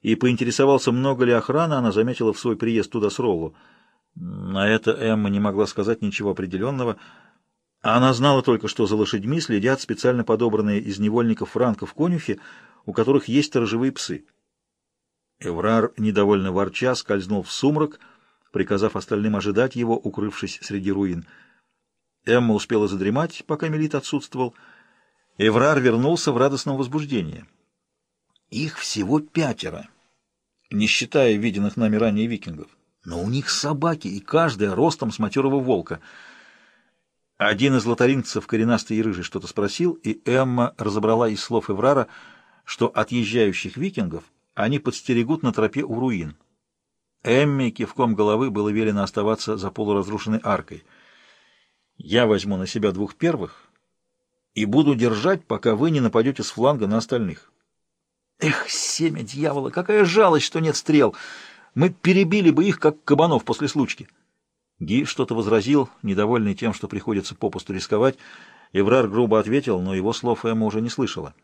и поинтересовался, много ли охраны она заметила в свой приезд туда с Роллу. На это Эмма не могла сказать ничего определенного. Она знала только, что за лошадьми следят специально подобранные из невольников франков конюхи, у которых есть сторожевые псы. Эврар, недовольно ворча, скользнул в сумрак, приказав остальным ожидать его, укрывшись среди руин. Эмма успела задремать, пока Мелит отсутствовал. Эврар вернулся в радостном возбуждении. Их всего пятеро, не считая виденных нами ранее викингов. Но у них собаки, и каждая ростом с матерого волка. Один из лотарингцев, коренастый и рыжий, что-то спросил, и Эмма разобрала из слов Эврара, что отъезжающих викингов они подстерегут на тропе у руин. Эмме кивком головы было велено оставаться за полуразрушенной аркой. «Я возьму на себя двух первых и буду держать, пока вы не нападете с фланга на остальных». Эх, семя дьявола, какая жалость, что нет стрел! Мы перебили бы их, как кабанов после случки. Ги что-то возразил, недовольный тем, что приходится попусту рисковать. Эврар грубо ответил, но его слов Эмма уже не слышала.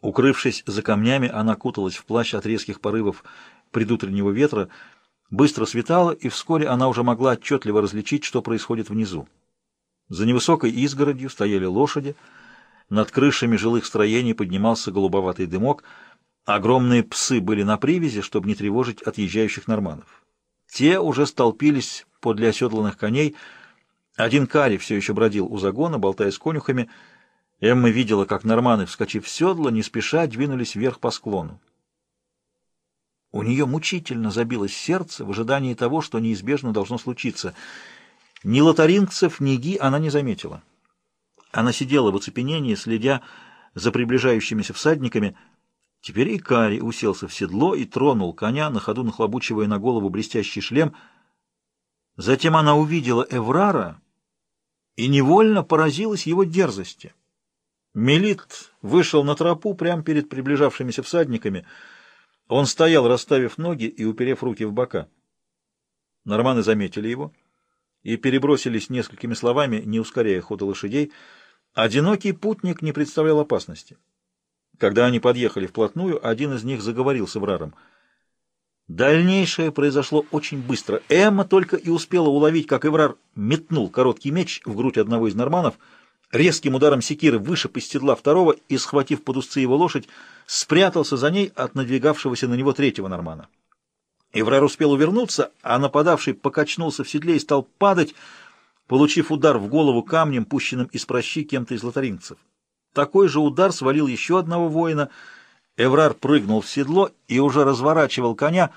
Укрывшись за камнями, она куталась в плащ от резких порывов предутреннего ветра. Быстро светало, и вскоре она уже могла отчетливо различить, что происходит внизу. За невысокой изгородью стояли лошади — над крышами жилых строений поднимался голубоватый дымок. Огромные псы были на привязи, чтобы не тревожить отъезжающих норманов. Те уже столпились подле оседланных коней. Один кари все еще бродил у загона, болтая с конюхами. Эмма видела, как норманы, вскочив в седло, не спеша двинулись вверх по склону. У нее мучительно забилось сердце в ожидании того, что неизбежно должно случиться. Ни лотарингцев, ни ги она не заметила. Она сидела в оцепенении, следя за приближающимися всадниками. Теперь и уселся в седло и тронул коня, на ходу нахлобучивая на голову блестящий шлем. Затем она увидела Эврара и невольно поразилась его дерзости. Мелит вышел на тропу прямо перед приближавшимися всадниками. Он стоял, расставив ноги и уперев руки в бока. Норманы заметили его и перебросились несколькими словами, не ускоряя хода лошадей, Одинокий путник не представлял опасности. Когда они подъехали вплотную, один из них заговорил с Эвраром. Дальнейшее произошло очень быстро. Эмма только и успела уловить, как Эврар метнул короткий меч в грудь одного из норманов, резким ударом секиры вышиб из седла второго и, схватив под узцы его лошадь, спрятался за ней от надвигавшегося на него третьего нормана. Эврар успел увернуться, а нападавший покачнулся в седле и стал падать, получив удар в голову камнем, пущенным из прощи кем-то из лотарингцев. Такой же удар свалил еще одного воина. Эврар прыгнул в седло и уже разворачивал коня,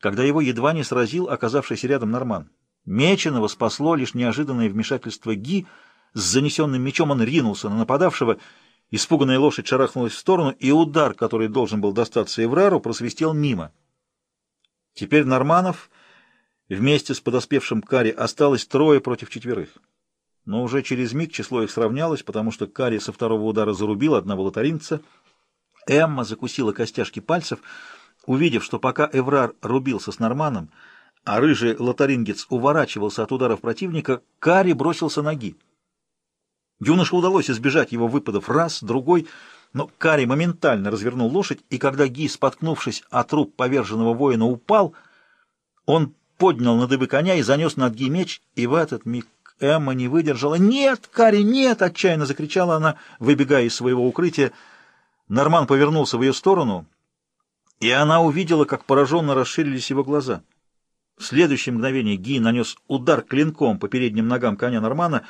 когда его едва не сразил оказавшийся рядом Норман. Меченого спасло лишь неожиданное вмешательство Ги. С занесенным мечом он ринулся на нападавшего. Испуганная лошадь шарахнулась в сторону, и удар, который должен был достаться Эврару, просвистел мимо. Теперь Норманов Вместе с подоспевшим Кари осталось трое против четверых. Но уже через миг число их сравнялось, потому что Кари со второго удара зарубил одного лотаринца. Эмма закусила костяшки пальцев, увидев, что пока Эврар рубился с Норманом, а рыжий лотарингец уворачивался от ударов противника, Кари бросился ноги. Юноше удалось избежать его выпадов раз, другой, но Кари моментально развернул лошадь, и когда Ги, споткнувшись о труп поверженного воина, упал, он поднял на дыбы коня и занес над Ги меч, и в этот миг Эмма не выдержала. «Нет, Кари, нет!» — отчаянно закричала она, выбегая из своего укрытия. Норман повернулся в ее сторону, и она увидела, как пораженно расширились его глаза. В следующее мгновение Ги нанес удар клинком по передним ногам коня Нормана.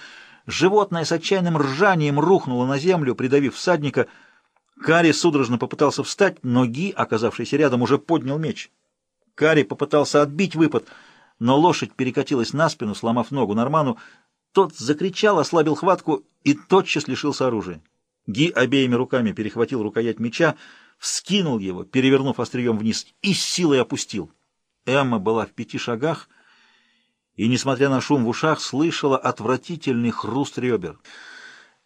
Животное с отчаянным ржанием рухнуло на землю, придавив всадника. Кари судорожно попытался встать, но Ги, оказавшийся рядом, уже поднял меч. Кари попытался отбить выпад, но лошадь перекатилась на спину, сломав ногу Норману. Тот закричал, ослабил хватку и тотчас лишился оружия. Ги обеими руками перехватил рукоять меча, вскинул его, перевернув острием вниз, и с силой опустил. Эмма была в пяти шагах и, несмотря на шум в ушах, слышала отвратительный хруст ребер.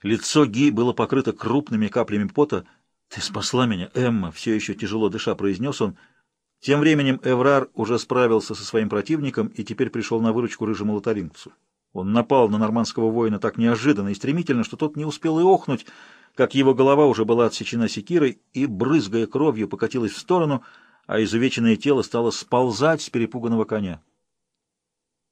Лицо Ги было покрыто крупными каплями пота. «Ты спасла меня, Эмма!» — все еще тяжело дыша произнес он — тем временем Эврар уже справился со своим противником и теперь пришел на выручку рыжему лотарингцу. Он напал на нормандского воина так неожиданно и стремительно, что тот не успел и охнуть, как его голова уже была отсечена секирой и, брызгая кровью, покатилась в сторону — а изувеченное тело стало сползать с перепуганного коня.